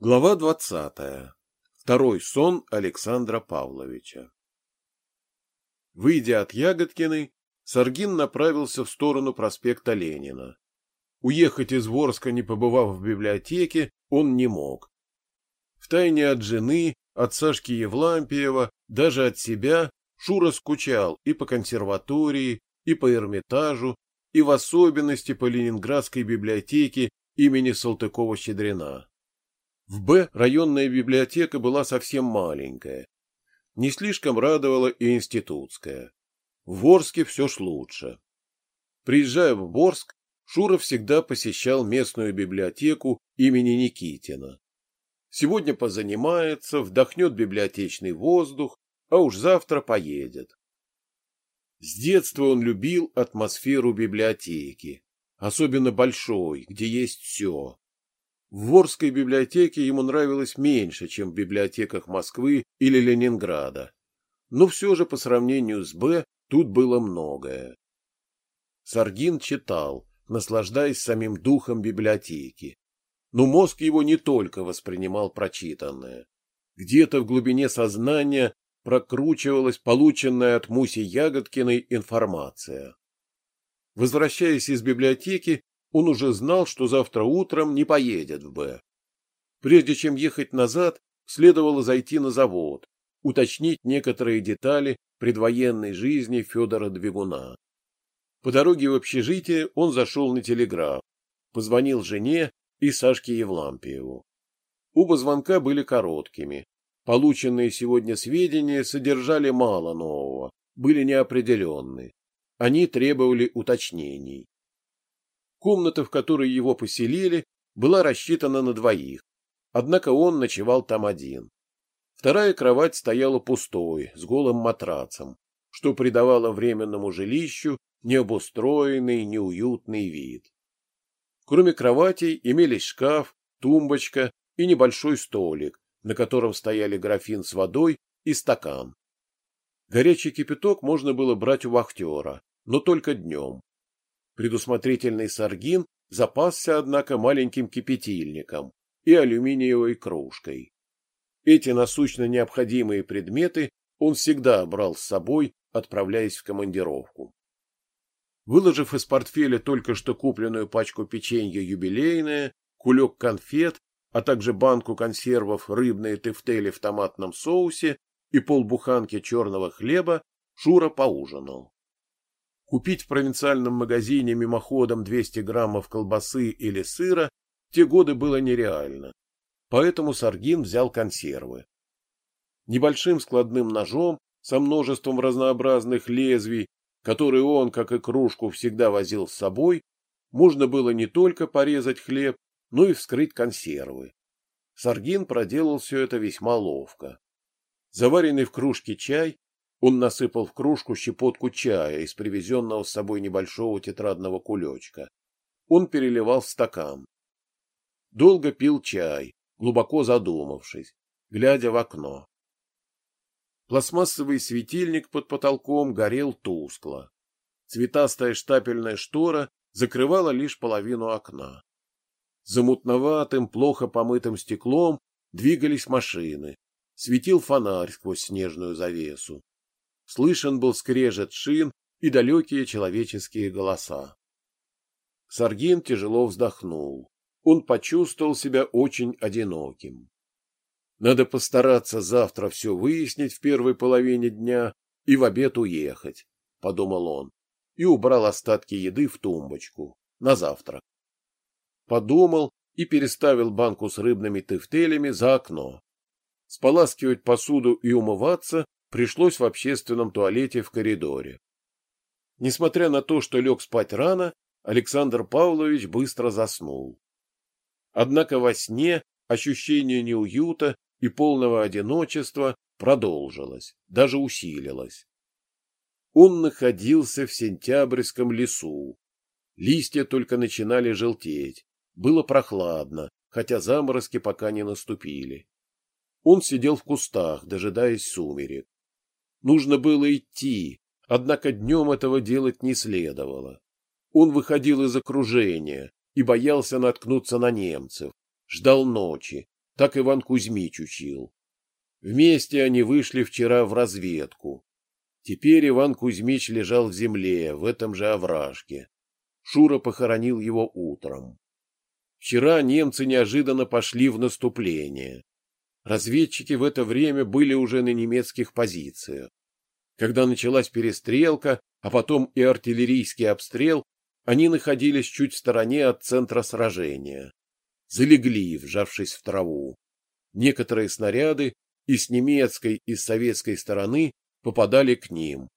Глава двадцатая. Второй сон Александра Павловича. Выйдя от Ягодкиной, Саргин направился в сторону проспекта Ленина. Уехать из Ворска, не побывав в библиотеке, он не мог. Втайне от жены, от Сашки Евлампиева, даже от себя, Шура скучал и по консерватории, и по Эрмитажу, и в особенности по Ленинградской библиотеке имени Салтыкова-Щедрина. В Б районная библиотека была совсем маленькая. Не слишком радовала и институтская. В Ворске все ж лучше. Приезжая в Борск, Шура всегда посещал местную библиотеку имени Никитина. Сегодня позанимается, вдохнет библиотечный воздух, а уж завтра поедет. С детства он любил атмосферу библиотеки, особенно большой, где есть все. В Ворской библиотеке ему нравилось меньше, чем в библиотеках Москвы или Ленинграда. Но все же по сравнению с Б тут было многое. Саргин читал, наслаждаясь самим духом библиотеки. Но мозг его не только воспринимал прочитанное. Где-то в глубине сознания прокручивалась полученная от Муси Ягодкиной информация. Возвращаясь из библиотеки, он уже знал, что завтра утром не поедет в Б. Прежде чем ехать назад, следовало зайти на завод, уточнить некоторые детали предвоенной жизни Федора Двигуна. По дороге в общежитие он зашел на телеграф, позвонил жене и Сашке Евлампиеву. Оба звонка были короткими. Полученные сегодня сведения содержали мало нового, были неопределенны. Они требовали уточнений. Комната, в которой его поселили, была рассчитана на двоих, однако он ночевал там один. Вторая кровать стояла пустой, с голым матрацем, что придавало временному жилищу необустроенный, неуютный вид. Кроме кроватей имелись шкаф, тумбочка и небольшой столик, на котором стояли графин с водой и стакан. Горячий кипяток можно было брать у вахтера, но только днем. Предусмотрительный Саргин запасся, однако, маленьким кипятильником и алюминиевой кружкой. Эти насущно необходимые предметы он всегда брал с собой, отправляясь в командировку. Выложив из портфеля только что купленную пачку печенья юбилейное, кулек конфет, а также банку консервов рыбные тефтели в томатном соусе и полбуханки черного хлеба, Шура поужинал. Купить в провинциальном магазине мимоходом 200 граммов колбасы или сыра в те годы было нереально, поэтому Саргин взял консервы. Небольшим складным ножом со множеством разнообразных лезвий, которые он, как и кружку, всегда возил с собой, можно было не только порезать хлеб, но и вскрыть консервы. Саргин проделал все это весьма ловко. Заваренный в кружке чай он насыпал в кружку щепотку чая из привезенного с собой небольшого тетрадного кулечка. Он переливал в стакан. Долго пил чай, глубоко задумавшись, глядя в окно. Пластмассовый светильник под потолком горел тускло. Цветастая штапельная штора закрывала лишь половину окна. За мутноватым, плохо помытым стеклом двигались машины. Светил фонарь сквозь снежную завесу. Слышен был скрежет шин и далекие человеческие голоса. Саргин тяжело вздохнул. Он почувствовал себя очень одиноким. Надо постараться завтра все выяснить в первой половине дня и в обед уехать, — подумал он, и убрал остатки еды в тумбочку на завтрак. Подумал и переставил банку с рыбными тефтелями за окно. Споласкивать посуду и умываться пришлось в общественном туалете в коридоре. Несмотря на то, что лег спать рано, Александр Павлович быстро заснул. Однако во сне ощущение неуюта и полного одиночества продолжилось, даже усилилось. Он находился в сентябрьском лесу. Листья только начинали желтеть. Было прохладно, хотя заморозки пока не наступили. Он сидел в кустах, дожидаясь сумерек. Нужно было идти, однако днем этого делать не следовало. Он выходил из окружения и боялся наткнуться на немцев, ждал ночи, так Иван Кузьмич учил. Вместе они вышли вчера в разведку. Теперь Иван Кузьмич лежал в земле, в этом же овражке. Шура похоронил его утром. Вчера немцы неожиданно пошли в наступление. Разведчики в это время были уже на немецких позициях. Когда началась перестрелка, а потом и артиллерийский обстрел, они находились чуть в стороне от центра сражения. Залегли, вжавшись в траву. Некоторые снаряды и с немецкой, и с советской стороны попадали к ним.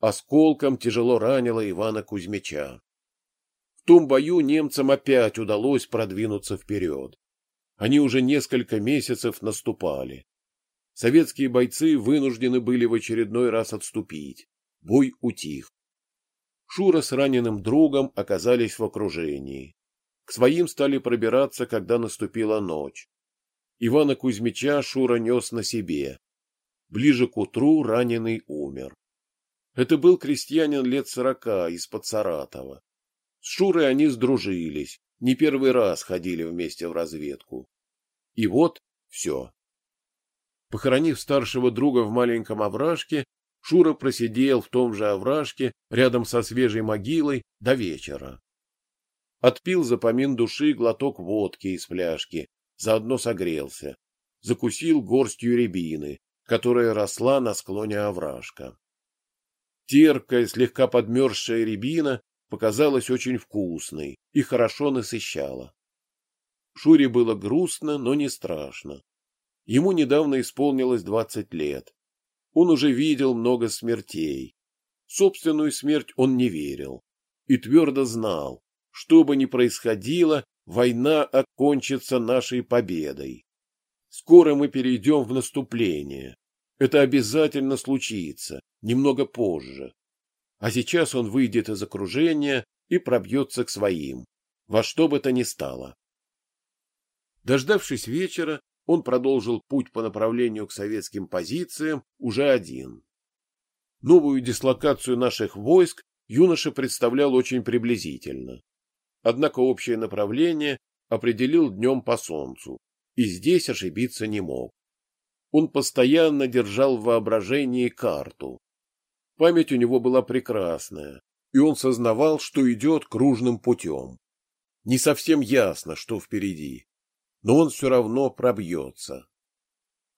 Осколком тяжело ранило Ивана Кузьмича. В том бою немцам опять удалось продвинуться вперед. Они уже несколько месяцев наступали. Советские бойцы вынуждены были в очередной раз отступить. Бой утих. Шура с раненым другом оказались в окружении. К своим стали пробираться, когда наступила ночь. Ивана Кузьмича Шура нес на себе. Ближе к утру раненый умер. Это был крестьянин лет сорока из-под Саратова. С Шурой они сдружились, не первый раз ходили вместе в разведку. И вот все. Похоронив старшего друга в маленьком овражке, Шура просидел в том же овражке рядом со свежей могилой до вечера. Отпил за помин души глоток водки из фляжки, заодно согрелся. Закусил горстью рябины, которая росла на склоне овражка. Теркая, слегка подмерзшая рябина показалась очень вкусной и хорошо насыщала. Шуре было грустно, но не страшно. Ему недавно исполнилось двадцать лет. Он уже видел много смертей. собственную смерть он не верил и твердо знал, что бы ни происходило, война окончится нашей победой. Скоро мы перейдем в наступление. Это обязательно случится, немного позже. А сейчас он выйдет из окружения и пробьется к своим, во что бы то ни стало. Дождавшись вечера, он продолжил путь по направлению к советским позициям уже один. Новую дислокацию наших войск юноша представлял очень приблизительно. Однако общее направление определил днем по солнцу, и здесь ошибиться не мог. Он постоянно держал в воображении карту. Память у него была прекрасная, и он сознавал, что идет кружным путем. Не совсем ясно, что впереди, но он все равно пробьется.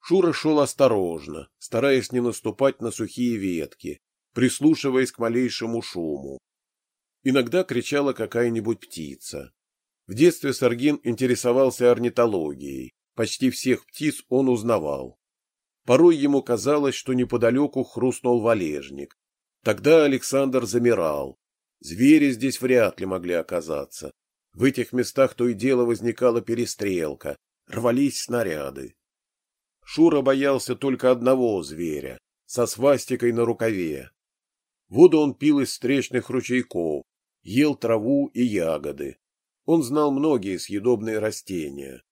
Шура шел осторожно, стараясь не наступать на сухие ветки, прислушиваясь к малейшему шуму. Иногда кричала какая-нибудь птица. В детстве Саргин интересовался орнитологией. Почти всех птиц он узнавал. Порой ему казалось, что неподалеку хрустнул валежник. Тогда Александр замирал. Звери здесь вряд ли могли оказаться. В этих местах то и дело возникала перестрелка, рвались снаряды. Шура боялся только одного зверя, со свастикой на рукаве. Воду он пил из встречных ручейков, ел траву и ягоды. Он знал многие съедобные растения.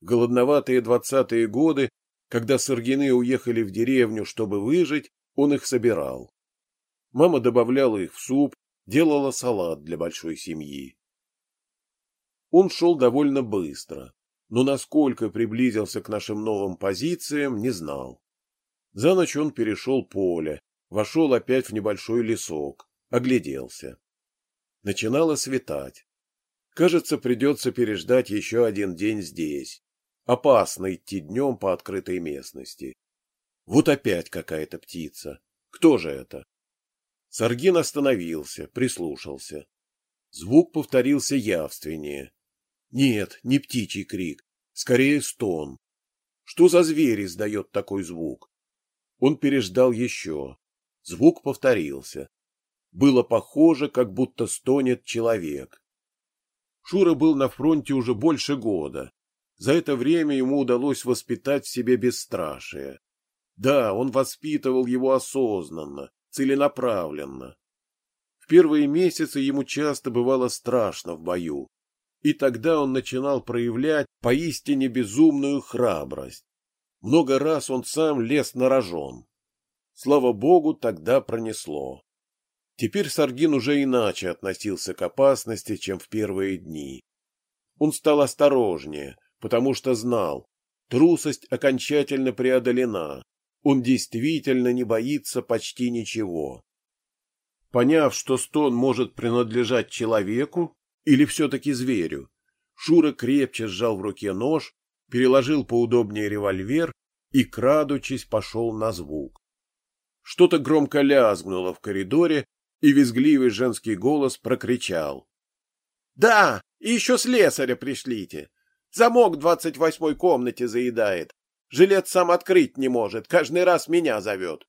Голодноватые двадцатые годы, когда Саргины уехали в деревню, чтобы выжить, он их собирал. Мама добавляла их в суп, делала салат для большой семьи. Он шел довольно быстро, но насколько приблизился к нашим новым позициям, не знал. За ночь он перешел поле, вошел опять в небольшой лесок, огляделся. Начинало светать. Кажется, придется переждать еще один день здесь. Опасно идти днем по открытой местности. Вот опять какая-то птица. Кто же это? Саргин остановился, прислушался. Звук повторился явственнее. Нет, не птичий крик, скорее стон. Что за зверь издает такой звук? Он переждал еще. Звук повторился. Было похоже, как будто стонет человек. Шура был на фронте уже больше года. За это время ему удалось воспитать в себе бесстрашие. Да, он воспитывал его осознанно, целенаправленно. В первые месяцы ему часто бывало страшно в бою, и тогда он начинал проявлять поистине безумную храбрость. Много раз он сам лез на рожон. Слава богу, тогда пронесло. Теперь Саргин уже иначе относился к опасности, чем в первые дни. Он стал осторожнее, потому что знал, Трусость окончательно преодолена. Он действительно не боится почти ничего. Поняв, что стон может принадлежать человеку или все-таки зверю, Шура крепче сжал в руке нож, переложил поудобнее револьвер и, крадучись, пошел на звук. Что-то громко лязгнуло в коридоре, и визгливый женский голос прокричал. — Да, и еще слесаря пришлите. Замок в двадцать восьмой комнате заедает. Жилет сам открыть не может, каждый раз меня зовет.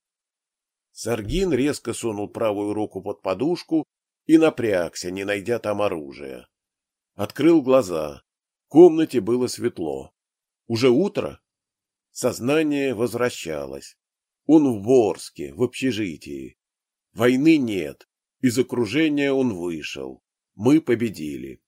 Саргин резко сунул правую руку под подушку и напрягся, не найдя там оружия. Открыл глаза. В комнате было светло. Уже утро? Сознание возвращалось. Он в Ворске, в общежитии. Войны нет. Из окружения он вышел. Мы победили.